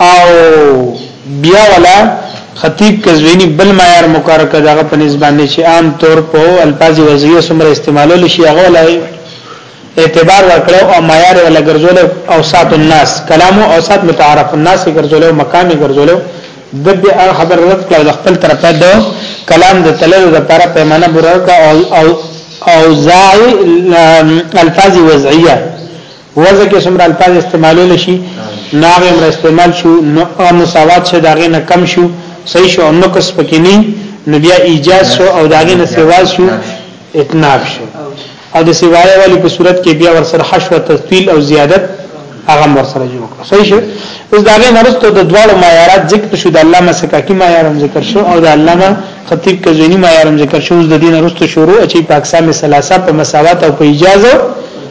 او بیا ولا خطیب کزوینی بل معیار مقرر کړ دغه په نسبت باندې چې عام طور په الفاظ وضعیه سمره استعمالول شي هغه ولا اعتبار ورکړو او معیار ولا ګرځول او سات الناس کلام او سات متعارف الناس ګرځول او مقام ګرځول د بیا خبر رد کړ د خپل طرفه دو کلام د تللو لپاره پیمانه برکه او او او زای الفاظ وضعیه وضع کې څومره الفاظ استعمالول شي نو هغه امر استعمال شو نو مساوات شه داغه نه کم شو صحیح شو نقص پکې نه نو بیا ایجاز شو او داغه نه سیوا شو اتناب شو او د سیوای والی په صورت کې بیا ورسره حشو او تثقیل او زیادت هغه ورسره جوړ کړ صحیح شو اوس داغه نرسته د دواړو معیارات ذکر شو د علامه سکاکی معیار ذکر شو او د علامه خطیب کزینی معیار ذکر شو د دین نرسته شروع چې پاکستان ثلاثه په مساوات او په اجازه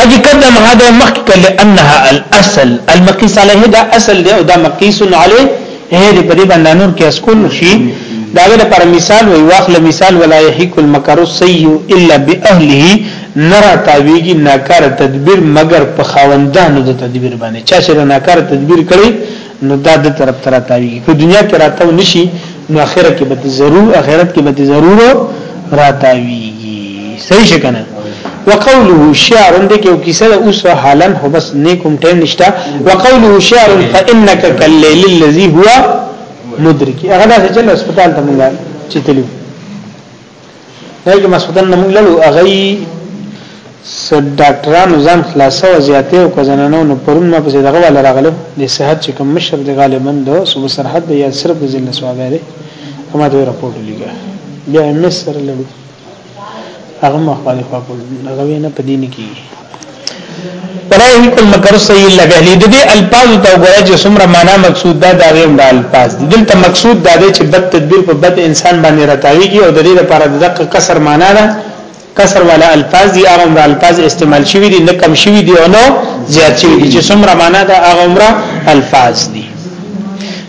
حقیقت دا مهاده مخک کله انها الاصل المقیس علیه دا اصل دی او دا مقیس علیه هدي په دې باندې نور کې اسکول شي دا غل پر مثال وي واخل مثال ولا يحيك المكر السيء الا باهله نرا تاویږي ناکار تدبیر مگر په خاوندانو د تدبیر باندې چا چې ناکار تدبیر کړی نو دا د طرف تر تاویږي په دنیا کې راتاو نشي نو اخرت کې به ضرور اخرت کې به ضرور راتاویږي صحیح شکنه وقوله شعر دې کې کیسه اوس حالن هو بس نیکم ټیم نشتا وقوله شعر فانك كالليل الذي هو مدرك هغه دا چې له هسپتال ته مونږه چتلو نه کې مسعودن موږ لړو اغي سد ډاکټرانو ځان خلاصو زیاته او کزنانو نو پرون ما په دغه ولا راغله د صحت چې کوم مشر د غالبا د صوبه سرحد د یا صرف د ضلع سوابه دی هما ته راپورټ لیګا بیا مصر لړو هغه مخالفه په هغه نه پدینه کیږي ولا يحق المكر السيء الا باهله د دې الفاظ ته وګورئ چې څومره معنا مقصود ده دا غیم د الفاظ دي دلته مقصود دا دی چې بد تدبیر په بد انسان باندې راتاویږي او د دې لپاره د دقه کسر معنا ده کسر والا الفاظ دي هغه عمر الفاظ استعمال شوی دي نه کم شوی دي او نو زیات شوی دي چې څومره معنا ده هغه عمر الفاظ دي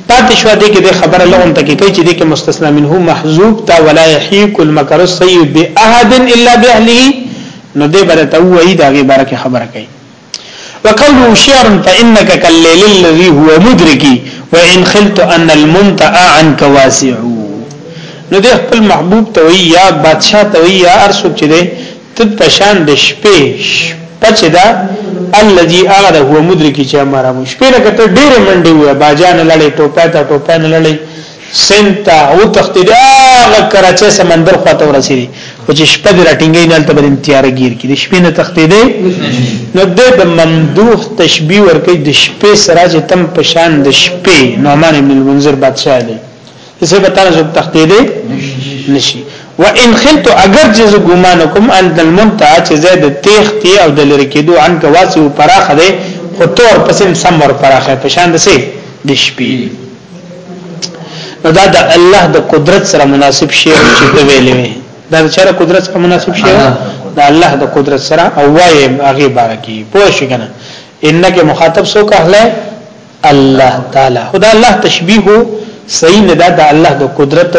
پاتې شو دې کې د خبره لغون ته کې کوي چې دې کې مستثنا منه محذوب تا ولا يحيق المكر السيء باحد الا باهله نو دې بره ته وایي دا غي بره کې خبره کوي وقوله شعر فانك كالليل الذي هو مدركي وان خلت ان المنتع عنك واسع نو دې خپل محبوب ته وایي یا بادشاہ ته وایي یا ارسو چې دې تد پشان د شپې پچ دا الذي اغره هو مدرکي چې امر مو شپې لکه ته ډېر منډي وې باجان لړې ټوپه ته ټوپه نه لړې سند ته وتښتید هغه کراچۍ سمندر خواته ورسېدی او چې شپه د راټینګې نه تل بدن تیار گیر کې د شپې نه تښتیدې نو د ممدوح تشبیه ورکې د شپې سره چې تم پشان د شپې نعمان ابن المنذر بادشاہ دی زه به تاسو تښتیدې نشي وان خلت اگر چې زه ګومان کوم ان المنتع چې زید تختی او د لری کېدو عن کواسو پراخه دی خو تور پسم سمور پراخه پشان د سي د شپې نو دا د الله د قدرت سره مناسب شی چې ته ویلې وي دا د چاره قدرت سره مناسب شی دا الله د قدرت سره او وای هغه بارکی پوه شي کنه انکه مخاطب سو کهله الله تعالی خدا الله تشبیه صحیح نه دا د الله د قدرت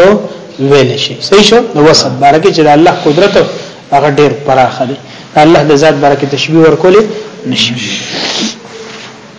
ویل شي صحیح شو نو وسب بارکه چې د الله قدرت هغه ډیر پراخه دی الله د ذات بارکه تشبیه ورکول نشي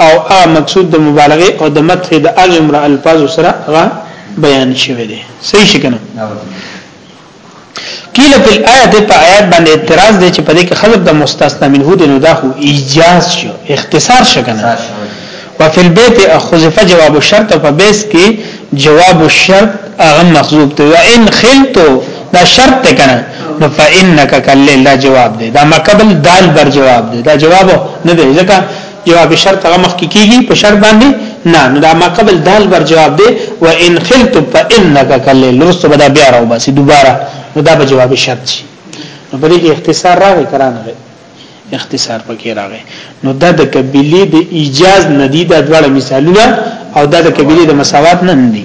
او هغه مقصود د مبالغه او د مدح د هغه امر الفاظ سره هغه بیان شوی دی صحیح شکنه قیل فی الایات په آیات باندې اعتراض دی چې په دې کې خلق د مستثنا منه دی نو دا خو ایجاز شو اختصار شکنه وفي البيت اخذف جواب الشرط په بیس کې جواب الشرط هغه مخزوب دی وان خلتو دا شرط ته کنه نو فانک کله دا جواب دی دا مقبل دال بر جواب دی دا جواب نه دی ځکه جواب شرط هغه مخ کې کیږي په شرط باندې نه نو دا ما قبل دال بر جواب دی و ان خلت فانك کل لرسو بدا بیا راو باسي دوباره نو دا به جواب شرط شي نو په دې کې اختصار راغی کرانه اختصار پکې راغی نو دا د قبيله د ایجاز ندی د دواړه مثالونه او دا د قبيله د مساوات نه ندي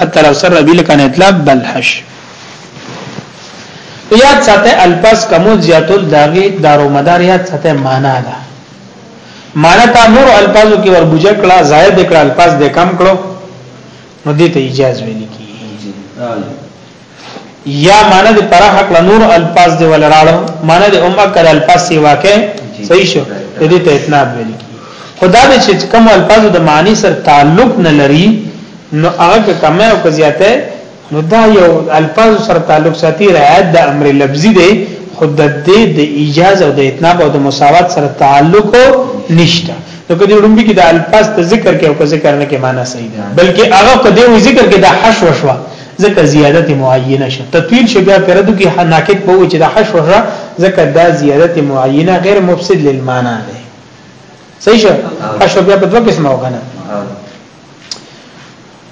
حتى لو سر به لكان اطلاق بل حش یاد ساته الفاظ کمول زیاتول داغه دارو مدار یاد ساته معنا ده معنا تا نور الفاظو کې ور بوجه کړه زائد کړه الفاظ دې کم کړو نو دې ته اجازه ویل کی یا معنی د پر حق له نور الفاظ دی ول راړو معنی د امه کړه الفاظ سی واقع صحیح شو د دې ته اتناب ویل کی خدا دې چې کوم الفاظ د معنی سره تعلق نه لري نو هغه کمه او زیاته نو دا یو الفاظ سره تعلق ساتي رعایت د امر لفظي دی خود د دې د اجازه او د اتناب او د مساوات سره تعلق نشته نو کدی وړمبي کې د الفاظ ته ذکر کې او ذکر نه کې معنی صحیح ده بلکې هغه په دې ذکر کې د حشو شوا ځکه زیادت معینه شه تطویل شه بیا پردو کې حناکت به و چې د حشو شه ځکه دا زیادت معینه غیر مفسد للمانا ده صحیح شه حشو بیا په دوه قسمه وګنه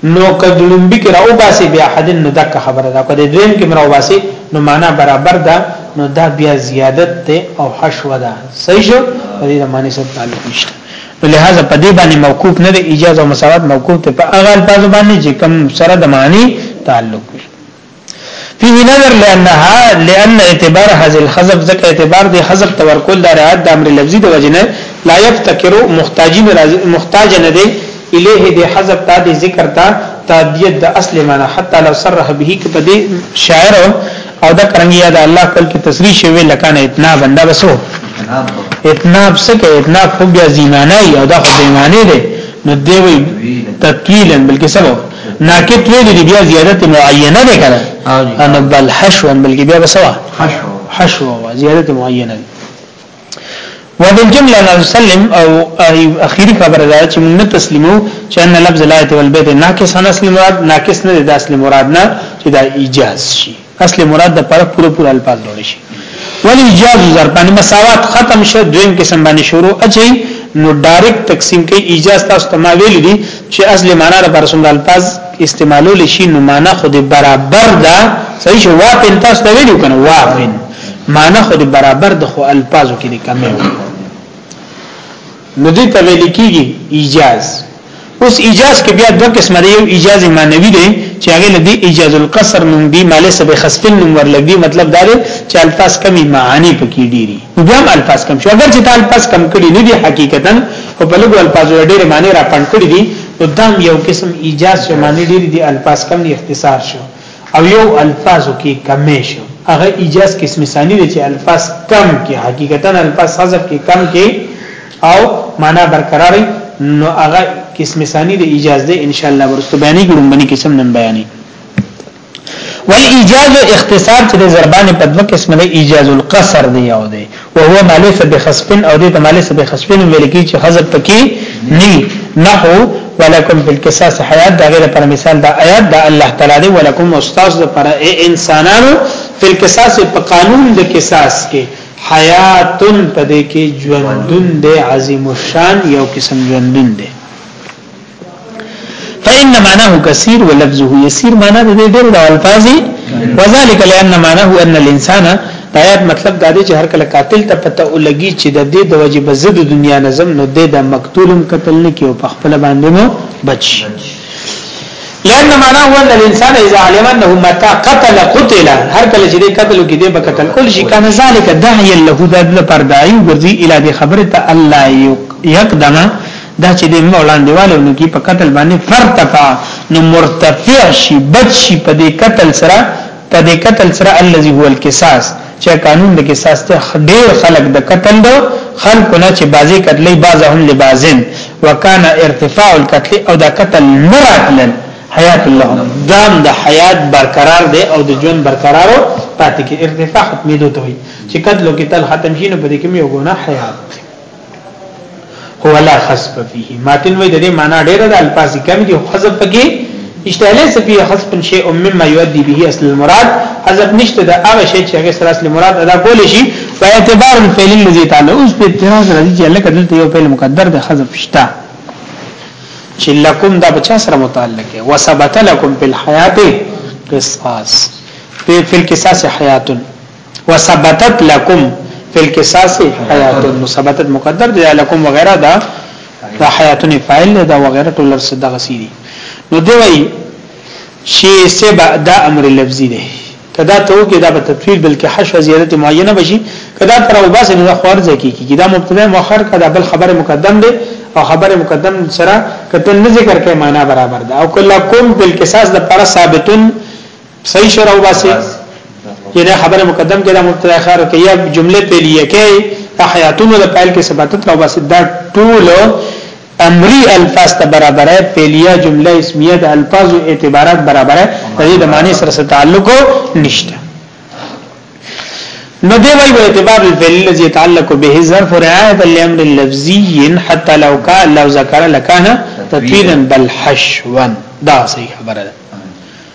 نو کدلم بکر او باسي بیا حد نو دک خبره ده کله دویم کې مرو باسي نو معنا برابر ده نو دا بیا زیادت ته او حشو ده صحیح شه په دې معنی سره تعلق نشته نو لهذا په دې باندې موقوف نه دی ایجاز او مساوات موقوف ته په هغه الفاظ باندې چې کوم سره د معنی تعلق وي فيه نظر لانها لان اعتبار هذه الحذف ذکر اعتبار دي حذف تورکل د رعایت د امر لفظي د وجنه لا يفتكر محتاجين محتاج نه دي الیه د حذف تا د ذکر تا تادیت د اصل معنا حتی لو صرح به کې په دې شاعر او دا کرنګ یا د الله خپل کې تصریح شوی لکان اتنا بندا بسو اتنا بسکه اتنا خو بیا زیمانای او دا خو زیمانه ده نو دی وی تطویلا بلکې سبب ناکت ویل دی بیا زیادت معینه ده کنه ان بل حشو بلکې بیا بسوا حشو حشو زیادت معینه ده وبالجمله لا نسلم او اخیری خبره دا چې موږ نه تسلیمو چې ان لفظ لا ایت والبیت ناقص نه اصل مراد ناقص نه د اصل مراد نه چې دا ایجاز شي اصل مراد د پر پوره پوره الفاظ جوړ شي ولی ایجاز ضربان مساوات ختم شه دویم قسم باندې شروع اچي نو ډایرکټ تقسیم کې ایجاز تاسو ته ما ویل دي چې اصل معنا د پر سم الفاظ استعمالول شي نو معنا خو دې برابر ده صحیح شو واپن تاسو ته ویلو کنه واپن معنی خو دې برابر د خو الفاظو کې دې کمې وي نو دې ته ویل کېږي ایجاز اوس ایجاز کې بیا دوه قسمه دی یو ایجاز معنوي دی چې هغه لدی ایجاز القصر نوم دی مالې سبه خسفل نوم ورلګي مطلب دا دی چې الفاظ کمی معانی پکې ډیری بیا هم الفاظ کم شو اگر چې تا الفاظ کم کړي نه دي حقیقتا او په لګو الفاظ ډېر معنی را پند کړي دي نو دا یو قسم ایجاز چې معنی ډیری دي الفاظ کم دي اختصار شو او یو الفاظو کی کمی شو هغه ایجاز قسم ثانی دی چې الفاظ کم کې حقیقتا الفاظ حذف کې کم کې او معنا برقراري نو هغه قسم ثانی دی ایجاز دی ان شاء الله ورستو بیانې ګړم باندې قسم نن بیانې والاجاز اختصار چې ضربان په دوه قسم دی ایجاز القصر دی یو دی وهو ما ليس بخصب او دې ته ما ليس بخصب ویل کی چې خزب پکې نه نحو ولکم فی القصاص حیات دا غیر پر مثال دا آیات دا الله تعالی دی ولکم استاد د پر اے انسانانو فی القصاص په قانون د قصاص کې حیاتن پدې کې ژوندون دی عظیم الشان یو قسم ژوندون دی فإن معناه كثير ولفظه يسير معنا د دې ډېر د الفاظي وذلك لأن معناه أن الإنسان آیات مطلب دا دی چې هر کله قاتل ته پته ولګي چې د دې د وجه بزد دنیا نظم نو د د مقتولم قتل نه کیو په خپل باندې مو بچ لأن معناه أن الإنسان إذا علم أنه متى قتل قتل هر کله چې دې قتل کې دې بقتل کول شي کان ذالک داعی له د پردایو ګرځي اله دې خبره ته الله یقدمه دا چې د مړ وړاندېواله ونکي په قتل باندې فرتفع نو مرتفع شي بچ شي په دې قتل سره په دې قتل سره الذي هو القصاص چې قانون د قصاص ته ډېر خلق د قتل دو خلق نه چې بازي قتلې بعضهم لبازن وکانا ارتفاع القتل او دا قتل مراتل حیات الله دام د حیات برقرار دی او د ژوند برقرارو پاتې کې ارتفاع ختمې دوته وي چې قتل او قتل ختم شي نو په دې کې یو ګناه حیات هو لا خصب فيه ماتن وې د دې معنا ډېره د الفاظ کم دي خصب پکې نشته ليس فيه خصب شيء مما يؤدي به اصل المراد حذف نشته دا هغه شی چې هغه سره اصل مراد ادا کول شي په اعتبار الفعل الذي تعالی اوس په اعتراض راځي چې لکه دلته یو فعل مقدر د حذف شته چې لکم دا بچا سره متعلق دی وثبت لكم بالحیات قصاص په فل قصاص حیاتن وثبتت لكم في القصاص حیات مثبتت مقدر دی لكم وغیرہ دا د حیاتن فاعل دا وغیرہ ټول سره دغه سری نو دی وی شی سبا دا امر لفظی دی کدا ته کې دا په تطویل بلکې حشو زیادت معینه بشي کدا تر او باسه نه خور ځکه کې دا مبتدا مؤخر کدا بل خبر مقدم دی او خبر مقدم سره کته نه ذکر کې معنا برابر ده او کله کوم بل قصاص د پر ثابتون صحیح شو راوباسي یعنی خبره مقدم کې دا مبتدا خار کې یا جمله پیلیه کې تحیاتونو د فاعل کې ثباتت راوباسي دا ټول امری الفاظ ته برابر ہے پیلیه جمله اسمیه د الفاظ او اعتبارات برابر ہے د دې د معنی سره تعلق نشته نو دی وی اعتبار الفعل الذي يتعلق به ظرف رعايه الامر اللفظي حتى لو كان لو ذكر لكان تطويلا بل حشوا دا صحیح خبره ده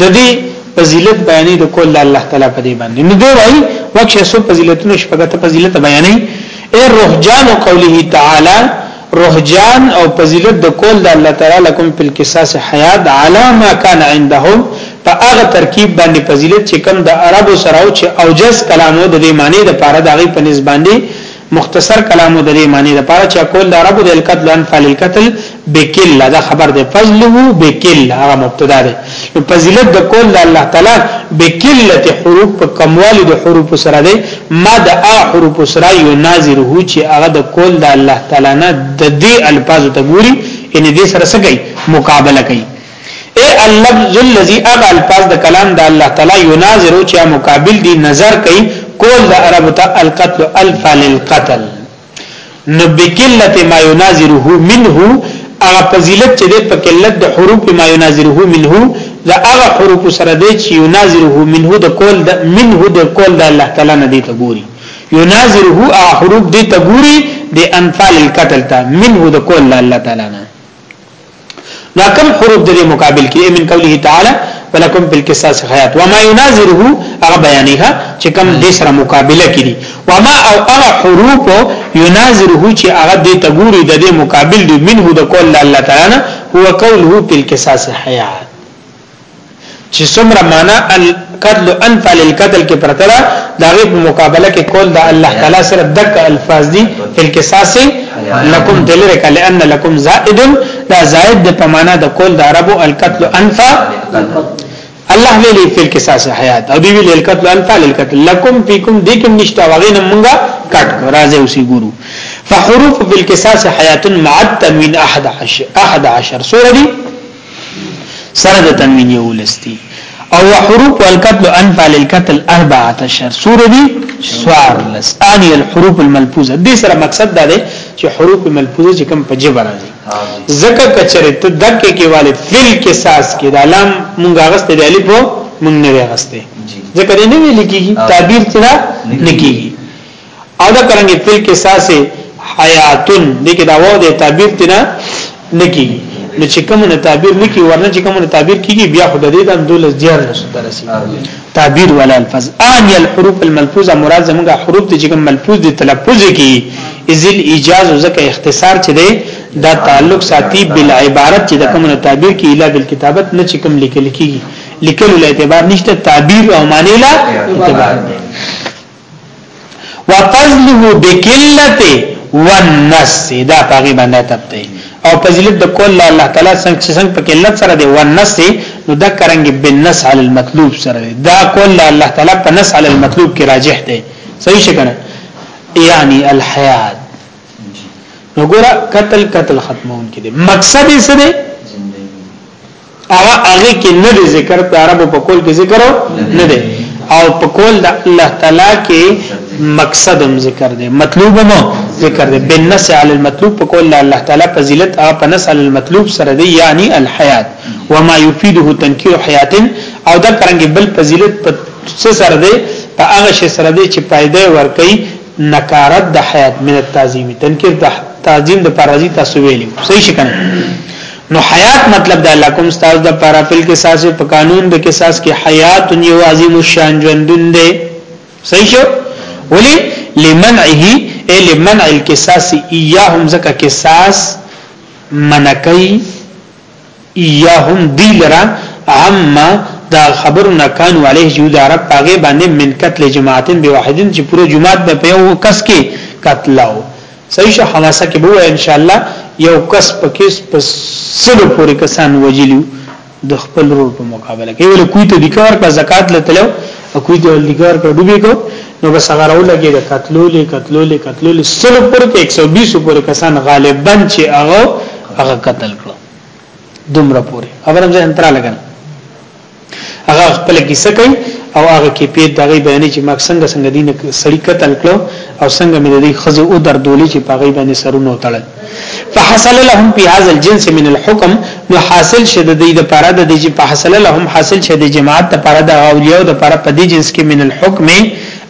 د دې فضیلت بیانې د کول الله تعالی په دې باندې نو دی وایي وکه سو فضیلتونه شپږه فضیلت بیانې اے روح جان او قوله تعالی روح جان او فضیلت د کول د الله تعالی لکم په القصاص حیات علی ما کان عندهم په هغه ترکیب باندې فضیلت چې کم د عربو سره او چې اوجز کلامو د دې معنی د پاره د غي په نسبت باندې مختصر کلام او د دې معنی د پاره چې کول د عربو د القتل انفال القتل بکلا دا خبر ده فضله بکلا هغه مبتدا ده نو فضیلت د کول د الله تعالی بکلت حروف په کموالي د حروف سره ده ما د ا حروف سره یو ناظر هو چې هغه د کول د الله تعالی نه د دې الفاظ ته ګوري ان دې سره سګي مقابله کوي اي اللفظ الذي اغا الفاظ د کلام د الله تعالی يناظر چې مقابل دي نظر کوي کول د عرب ته القتل الف للقتل نو بقلت ما يناظره منه اغا فضیلت چې د په قلت د حروف ما يناظره منه دا اغا حروف سره د چې يناظره منه د کول د منه د کول د الله تعالی نه دي ته ګوري يناظره اغا حروف دي ته ګوري د انفال القتل ته منه د کول د الله تعالی نه دا کم حروف د دې مقابل کې من قوله تعالی ولکم فی القصاص حیات وما يناظره هغه بیانېه چې کم دې سره مقابله کړي وما او هغه حروف يناظره چې هغه دې تګوري د دې مقابل دی منه د قول الله تعالی هو قوله فی القصاص حیات چې څومره معنا القتل انفال القتل کې پرته ده دا غي په مقابله کې کول د الله تعالی سره دک الفاظ دي القصاص لکم دلرک لان لکم زائد دا زائد د په معنا د کول د عربو القتل انفا الله ویلي په القصاص حیات او دی ویلي القتل انفال القتل لکم فیکم دې کوم نشته واغې نه مونږه کټ راځي اوسې ګورو فحروف بالقصاص حیات مع التنوین 11 11 سورہ دی سره د تنوین یو لستی او حروف القتل انفال القتل 14 سور دی سوار لس انی الحروف الملفوظه دې سره مقصد دا دی چې حروف ملفوظه چې کوم په جبر راځي زکه کچره ته دکې کې والد فل کې ساس کې د علام مونږ غسته دی الف مونږ نه غسته ځکه نه ویل کیږي تعبیر تر نه کیږي او دا کرنګ فل کې ساسه حیاتن دې کې دا وو د تعبیر تنا نکی نو چې کوم نه تعبیر نکی ورنه چې کوم نه تعبیر کیږي بیا خو د دې د دولس دیار نه ستر رسی تعبیر ولا الفاظ ان الحروف الملفوظه مراد زموږه حروف دي چې کوم ملفوظ دي تلفظ کی ازل ایجاز زکه اختصار چې دی دا تعلق ساتي بل عبارت چې د کوم نه تعبیر کی اله بل کتابت نه چې کوم لیکل کیږي لیکل له اعتبار نشته تعبیر او معنی له اعتبار دی وفضله بقلت والنس دا پاغي باندې تپته او فضیلت د کول الله تعالی څنګه چې څنګه په قلت سره دی والنس نو دا کرنګ بالنس علی المطلوب سره دی دا کول الله تعالی په نس علی المطلوب کې راجح دی صحیح شګنه یعنی الحیات نو ګور قتل قتل ختمون کې دی مقصد یې څه دی هغه هغه کې نه دی ذکر د عربو په کول کې ذکر نه دی او په کول د الله تعالی کې مقصد هم ذکر دی مطلوب هم ذکر دی بالنس علی المطلوب په کول الله تعالی فضیلت او په نس علی المطلوب سره دی یعنی الحیات وما یفیده تنکیر حیات او دا کرانګي بل فضیلت په سره دی په هغه شی سره دی چې پایده ورکي نکارت د حیات من التعظیم تنکیر د تعظیم د پرازی تاسو ویلی صحیح شکنه نو حیات مطلب دا لکم تاسو د پر خپل کې ساس په قانون د کې ساس کې حیات یو عظیم الشان ژوندون دی صحیح شو ولی لمنعه ای لمنع القصاص ایاهم زکه قصاص منکی ایاهم دی لرا عما دا خبر نه کانو علیه جود عرب پاغه باندې من قتل جماعتن بواحدن چې پوره جماعت به په یو کس کې قتلو صحیح شو حماسه کې به ان شاء الله یو کس پکې په سلو پورې کسان وجلیو د خپل رور په مقابله کې ول کوی ته د کار کا زکات لته کوی د لګار کړه ډوبې کو نو بس هغه راو لګي د قتلولې قتلولې قتلولې سل پر 120 پر کسان غالبا چې هغه هغه قتل کړو دومره پوري خبرم ځه انترا لګنه هغه خپل کیسه کوي او هغه کې پیټ دغه بیانې چې ماک څنګه څنګه دین سړی قتل کړو او څنګه مې د دې خزه او دردولې چې پاغي باندې سرونه وتړل فحصل لهم في هذا الجنس من الحكم نو حاصل شه د دې لپاره د دې فحصل لهم حاصل شه د جماعت لپاره د اولیاء لپاره په دې جنس کې من الحكم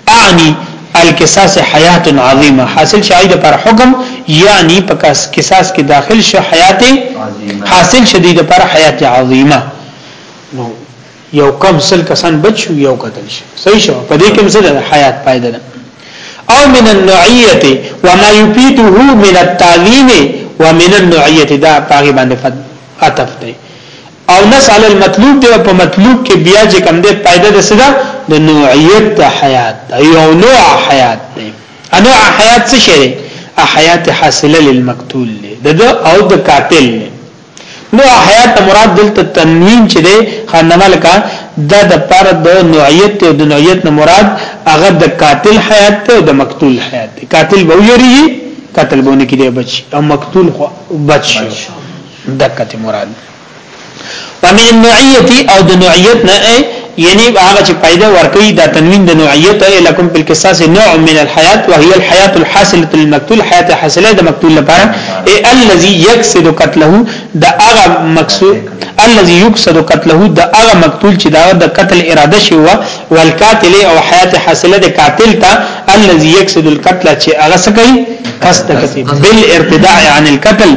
اعني القصاص حیات عظیمه حاصل شای د پر حکم یعنی په قصاص کې داخل شه حیات حاصل شدید پر حیات عظیمه یو کم سل کسان بچ شو یو قتل شو صحیح شو په دې کې مسله حیات پایده ده او من النوعیت وما یفیده من التعلیم ومن النوعیت دا پاغي باندې فد عطف دی او نسال المطلوب دی په مطلوب کې بیا چې کم دی پایده ده سره د نوعیت د حیات یو نوع حیات دی انواع حیات څه شي حیات حاصله للمقتول ده او د قاتل ده نو حیات مراد دلته تنوین چې ده خانما لکه دا د پر د نوعیت او د نوعیت نه مراد هغه د قاتل حیات ته او د مقتول حیات ته قاتل به یری قتل بونه کې دی بچ او مقتول خو بچ دکته مراد ومن النوعیت او د نوعیت نه یعنی هغه چې پیدا ورکړي دا تنوین د نوعیت لکم په قصاص نوع من الحیات وهي الحیات الحاصله للمقتول حیات حاصله د مقتول لپاره ای الذي يقصد قتله دا هغه مقصود الذي يقصد قتله دا هغه مقتول چې دا د قتل اراده شي وا والقاتل او حیات حاصله د قاتل ته الذي يقصد القتل چې هغه سګي قصد کوي بل ارتداء عن القتل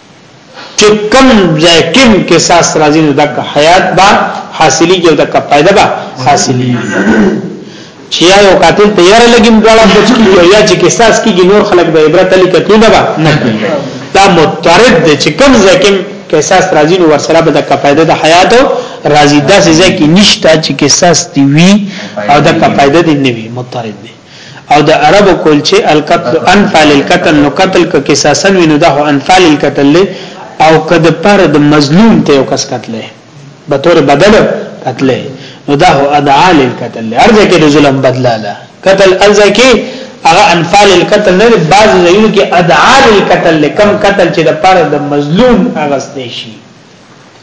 چې کم ځای کم کې ساس راځي نو دک حیات با حاصلي کې دک پیدا با حاصلي چې یو قاتل تیار لګیم دواړه بچ کیږي یا چې قصاص کیږي نور خلک د عبرت علی کتنی نه با نه دا مترد دی چې کم ځای کې قصاص راځي نو ورسره به دک پیدا د حیات راځي داسې ځای کې نشته چې قصاص دی وی او دک پیدا دی نه وی مترد دی او د عربو کول چې القتل انفال القتل نو قتل ک قصاصا وینو ده انفال القتل له او کد پر د مظلوم ته یو کس قتل به تور بدل قتل نو ده ادعال القتل ارزه کې د ظلم بدلا ده قتل ارزه کې هغه انفال القتل نه بعض زینو کې ادعال القتل کم قتل چې د پر د مظلوم اغستې شي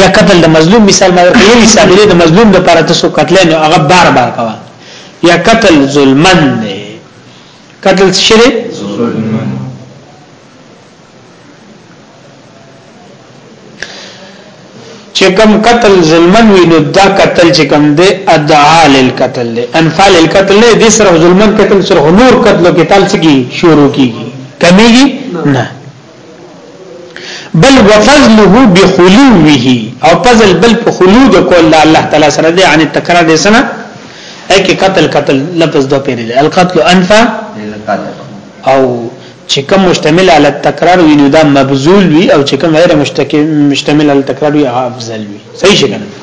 یا قتل د مظلوم مثال ما ورکړ یو مثال دی د مظلوم د لپاره تاسو قتل نه هغه بار بار کوا یا قتل ظلمن دی قتل شری ظلمن چې کوم قتل ظلمن وي نو دا قتل چې کوم دی ادعا للقتل دی انفال القتل نه دي سره ظلمن قتل سره نور قتل قتال سګي شروع کیږي کمیږي نه بل وفضله بخلوه او فضل بل په خلو د کول الله تعالی سره دی ان تکرار دي سنه اکی قتل قتل لفظ دو پیری دی القتل انفا او چې کوم مشتمل علی التکرار وي نو دا مبذول وي او چې کوم غیر مشتمل علی التکرار وي افضل وي صحیح شګنه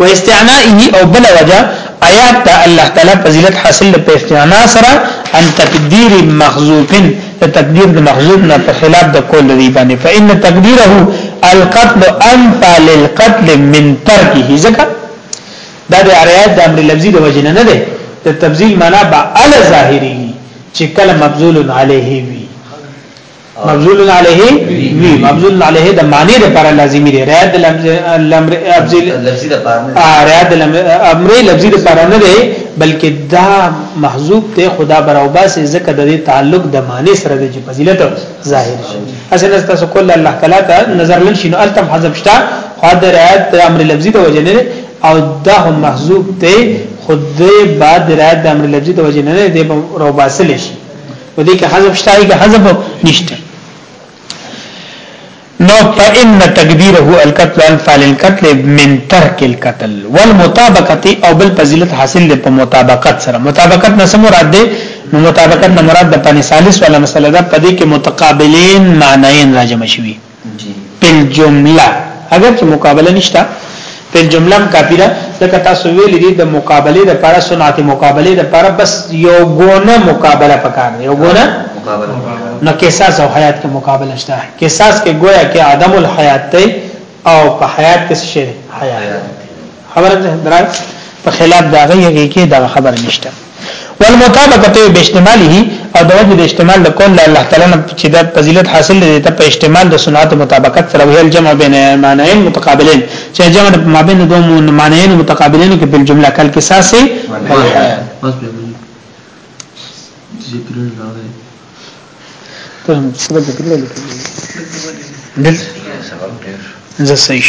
و استعنائه او بل وجه آیات ته الله تعالی فضیلت حاصل په استعنا سره ان تقدیر مخذوف ته تقدیر د مخذوف نه په خلاف د کول دی باندې فإن تقدیره القتل انفع للقتل من ترکه ځکه دا د آیات د امر لفظي د وجه نه ده د تبذیل معنا به ال ظاهری چې کله مبذول علیه وي مبذول علیه وی مبذول علیه د معنی لپاره لازمی دی رعایت الامر ابذل لفظی لپاره نه رعایت الامر لفظی لپاره نه دی بلکې دا محذوب ته خدا براوباس ذکر د تعلق د معنی سره د فضیلت ظاهر شي اسنه تاسو کول الله تعالی ته نظر لن شنو التم حذف شتا خو د رعایت امر لفظی د وجه نه او دا هم محذوب ته خدای بعد رعایت امر لفظی د وجه نه دی روباسل شي په دې کې حذف شته کې حذف نشته نو فإن تقديره القتل الفعل القتل من ترك القتل والمطابقه او بل فضیلت حاصل ده په مطابقت سره مطابقت نه سم مراد ده نو مطابقت نه مراد د پنځه ثالث ولا مسله ده په دې کې متقابلین معنیین راجم شوي په الجمله اگر چې مقابله نشته په الجمله هم کافی ده ځکه تاسو ویل دي د مقابله د لپاره صنعت مقابله د لپاره بس یو ګونه مقابله پکار دی یو ګونه نو قصاص او حیات کې مقابله شته قصاص کې گویا کې عدم الحیات دی او په حیات کې څه شي حیات خبره ده درای په خلاف دا غي کې دا خبر نشته والمطابقه باجتماله او د وجه د استعمال د کول الله تعالی نه چې د فضیلت حاصل دي ته په استعمال د سنت مطابقت سره ویل جمع بین معنیین متقابلین چې جمع د مابین د دوه معنیین متقابلین کې په جمله کل کې ساسي ذکر نه دی ته څه ذکر لري دل زه صحیح